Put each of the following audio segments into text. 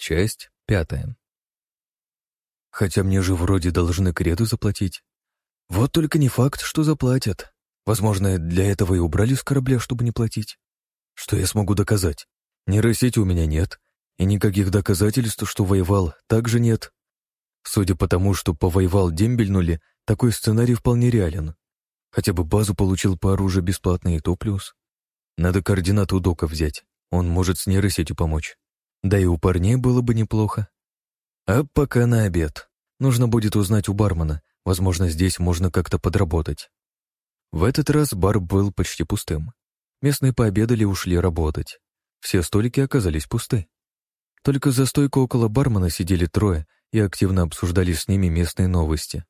Часть пятая. Хотя мне же вроде должны креду заплатить. Вот только не факт, что заплатят. Возможно, для этого и убрали с корабля, чтобы не платить. Что я смогу доказать? Нейросети у меня нет, и никаких доказательств, что воевал, также нет. Судя по тому, что повоевал дембельнули, такой сценарий вполне реален. Хотя бы базу получил по оружию бесплатно и то плюс. Надо координаты у Дока взять, он может с нейросетью помочь. Да и у парней было бы неплохо. А пока на обед. Нужно будет узнать у бармена, возможно, здесь можно как-то подработать. В этот раз бар был почти пустым. Местные пообедали и ушли работать. Все столики оказались пусты. Только за стойку около бармена сидели трое и активно обсуждали с ними местные новости.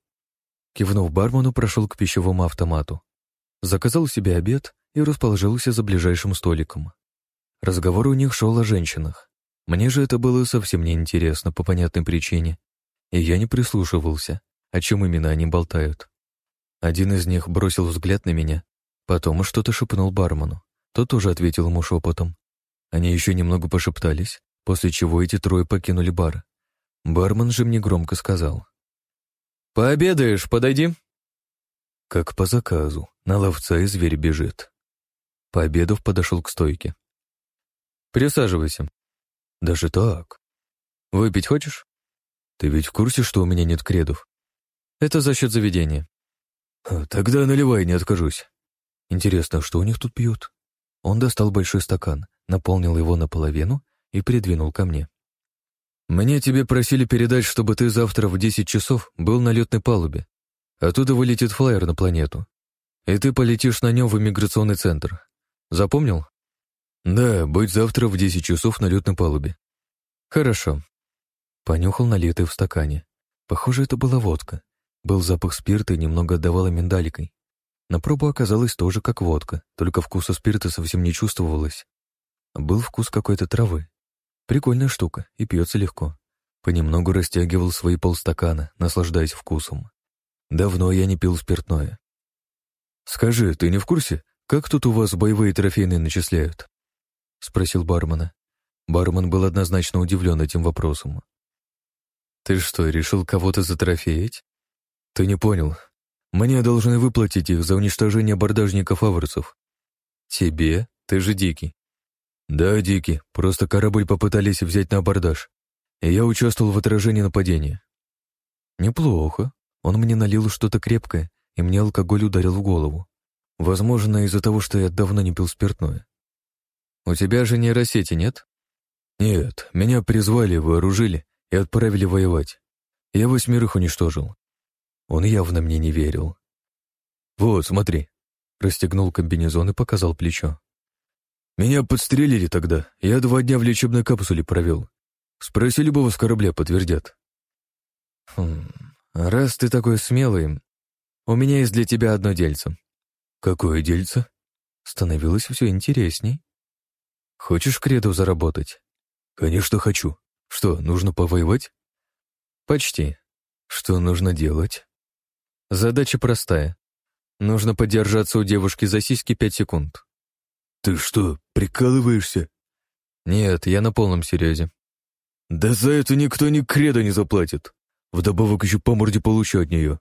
Кивнув бармену, прошел к пищевому автомату. Заказал себе обед и расположился за ближайшим столиком. Разговор у них шел о женщинах. Мне же это было совсем неинтересно по понятной причине, и я не прислушивался, о чем именно они болтают. Один из них бросил взгляд на меня, потом что-то шепнул бармену. Тот тоже ответил ему шепотом. Они еще немного пошептались, после чего эти трое покинули бар. Бармен же мне громко сказал. «Пообедаешь, подойди». Как по заказу, на ловца и зверь бежит. Пообедав, подошел к стойке. «Присаживайся», даже так? Выпить хочешь? Ты ведь в курсе, что у меня нет кредов? Это за счет заведения. А, тогда наливай, не откажусь. Интересно, что у них тут пьют? Он достал большой стакан, наполнил его наполовину и придвинул ко мне. Мне тебе просили передать, чтобы ты завтра в 10 часов был на летной палубе. Оттуда вылетит флайер на планету. И ты полетишь на нем в иммиграционный центр. Запомнил? «Да, будь завтра в десять часов на летной палубе». «Хорошо». Понюхал налитый в стакане. Похоже, это была водка. Был запах спирта и немного отдавало миндаликой. На пробу оказалось тоже как водка, только вкуса спирта совсем не чувствовалось. Был вкус какой-то травы. Прикольная штука, и пьется легко. Понемногу растягивал свои полстакана, наслаждаясь вкусом. Давно я не пил спиртное. «Скажи, ты не в курсе, как тут у вас боевые трофейные начисляют?» — спросил бармена. Бармен был однозначно удивлен этим вопросом. «Ты что, решил кого-то затрофеять?» «Ты не понял. Мне должны выплатить их за уничтожение абордажников аварцев». «Тебе? Ты же дикий». «Да, дикий. Просто корабль попытались взять на абордаж. И я участвовал в отражении нападения». «Неплохо. Он мне налил что-то крепкое, и мне алкоголь ударил в голову. Возможно, из-за того, что я давно не пил спиртное. У тебя же нейросети нет? Нет, меня призвали, вооружили и отправили воевать. Я восьмерых уничтожил. Он явно мне не верил. Вот, смотри. Расстегнул комбинезон и показал плечо. Меня подстрелили тогда. Я два дня в лечебной капсуле провел. Спроси любого с корабля, подтвердят. Хм, раз ты такой смелый, у меня есть для тебя одно дельце. Какое дельце? Становилось все интересней. Хочешь креду заработать? Конечно, хочу. Что, нужно повоевать? Почти. Что нужно делать? Задача простая. Нужно подержаться у девушки за сиськи пять секунд. Ты что, прикалываешься? Нет, я на полном серьезе. Да за это никто ни кредо не заплатит. Вдобавок еще по морде получу от нее.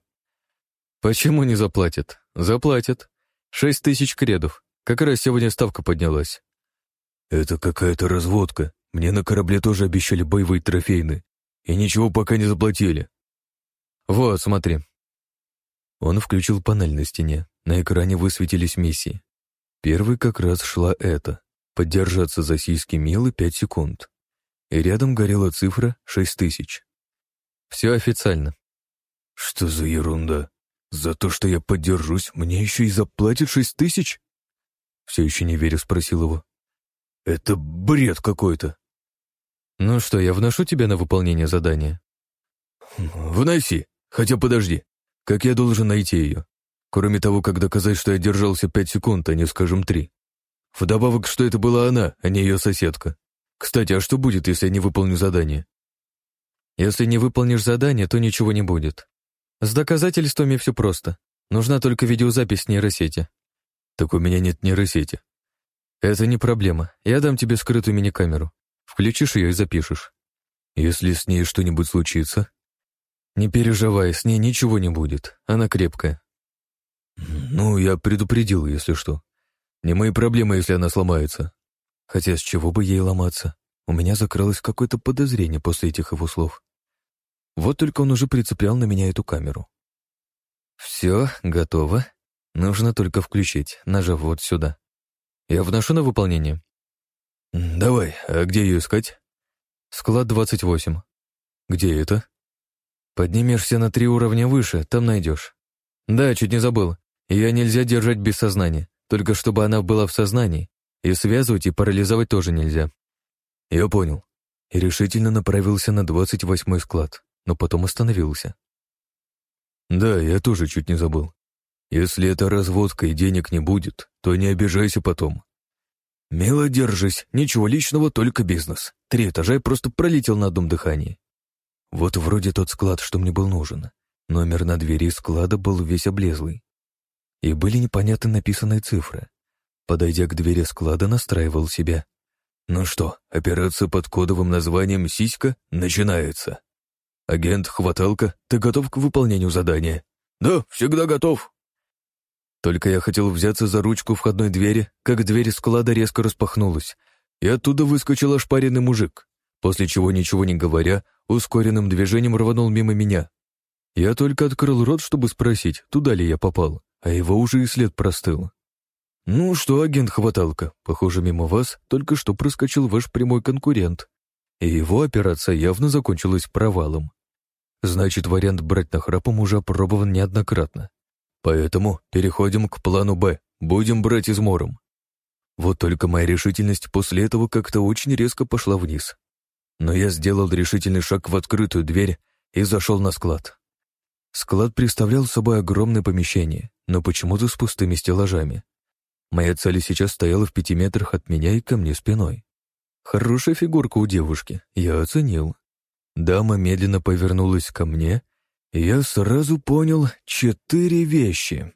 Почему не заплатят? Заплатят. Шесть тысяч кредов. Как раз сегодня ставка поднялась. «Это какая-то разводка. Мне на корабле тоже обещали боевые трофейные. И ничего пока не заплатили». «Вот, смотри». Он включил панель на стене. На экране высветились миссии. Первый как раз шла эта. Поддержаться за сиськи Милы пять секунд. И рядом горела цифра шесть тысяч. Все официально. Что за ерунда? За то, что я поддержусь, мне еще и заплатят шесть тысяч? Все еще не верю, спросил его. Это бред какой-то. Ну что, я вношу тебя на выполнение задания? Вноси. Хотя подожди. Как я должен найти ее? Кроме того, как доказать, что я держался пять секунд, а не, скажем, три. Вдобавок, что это была она, а не ее соседка. Кстати, а что будет, если я не выполню задание? Если не выполнишь задание, то ничего не будет. С доказательствами все просто. Нужна только видеозапись нейросети. Так у меня нет нейросети. «Это не проблема. Я дам тебе скрытую мини-камеру. Включишь ее и запишешь». Если с ней что-нибудь случится? Не переживай, с ней ничего не будет. Она крепкая. Ну, я предупредил, если что. Не мои проблемы, если она сломается. Хотя с чего бы ей ломаться? У меня закрылось какое-то подозрение после этих его слов. Вот только он уже прицеплял на меня эту камеру. Все, готово. Нужно только включить, нажав вот сюда. Я вношу на выполнение. Давай, а где ее искать? Склад 28. Где это? Поднимешься на три уровня выше, там найдешь. Да, чуть не забыл. Ее нельзя держать без сознания, только чтобы она была в сознании. И связывать и парализовать тоже нельзя. Я понял. И решительно направился на 28-й склад, но потом остановился. Да, я тоже чуть не забыл. Если это разводка и денег не будет, то не обижайся потом. Мило держись, ничего личного, только бизнес. Три этажа я просто пролетел на одном дыхании. Вот вроде тот склад, что мне был нужен. Номер на двери склада был весь облезлый. И были непонятно написанные цифры. Подойдя к двери склада, настраивал себя. Ну что, операция под кодовым названием «Сиська» начинается. Агент Хваталка, ты готов к выполнению задания? Да, всегда готов. Только я хотел взяться за ручку входной двери, как дверь склада резко распахнулась, и оттуда выскочил ошпаренный мужик, после чего, ничего не говоря, ускоренным движением рванул мимо меня. Я только открыл рот, чтобы спросить, туда ли я попал, а его уже и след простыл. «Ну что, агент Хваталка, похоже, мимо вас только что проскочил ваш прямой конкурент, и его операция явно закончилась провалом. Значит, вариант брать нахрапом уже опробован неоднократно. Поэтому переходим к плану «Б». Будем брать измором. Вот только моя решительность после этого как-то очень резко пошла вниз. Но я сделал решительный шаг в открытую дверь и зашел на склад. Склад представлял собой огромное помещение, но почему-то с пустыми стеллажами. Моя цель сейчас стояла в пяти метрах от меня и ко мне спиной. Хорошая фигурка у девушки, я оценил. Дама медленно повернулась ко мне я сразу понял четыре вещи.